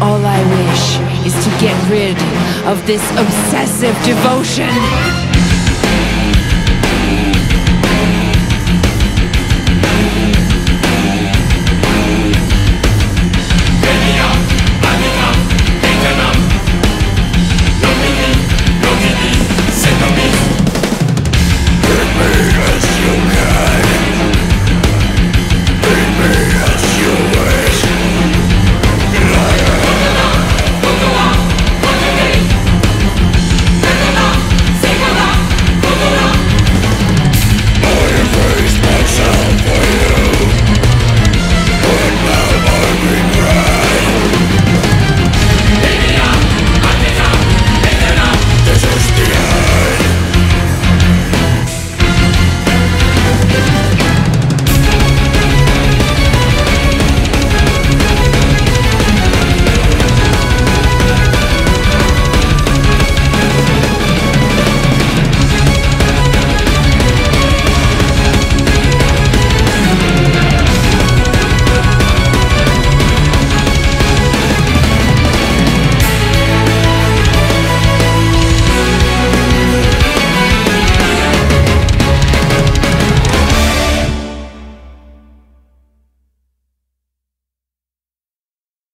All I wish is to get rid of this obsessive devotion.